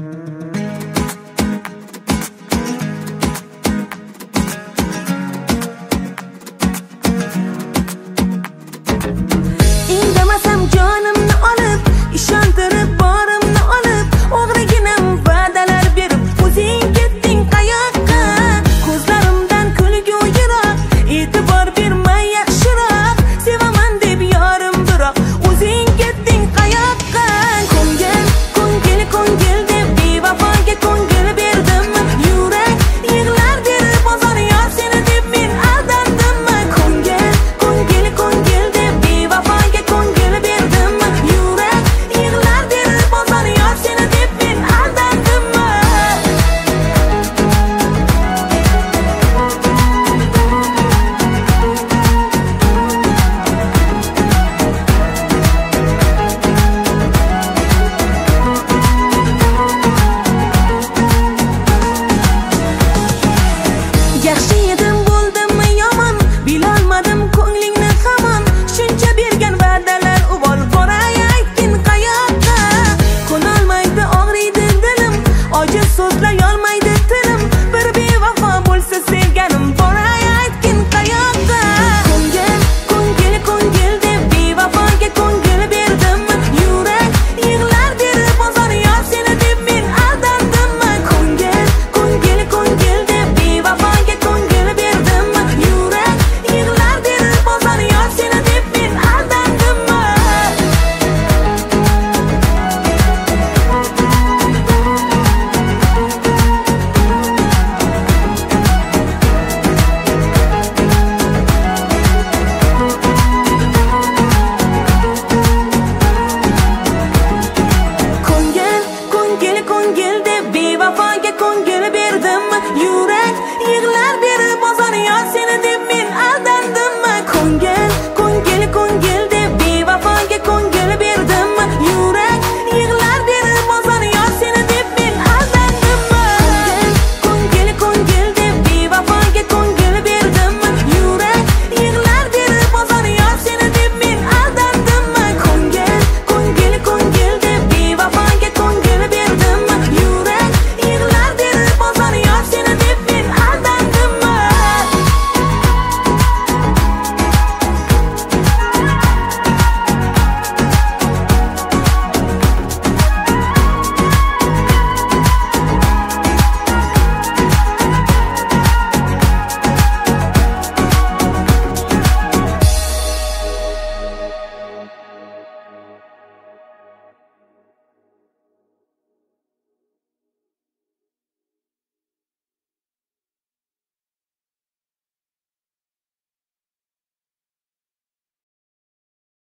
you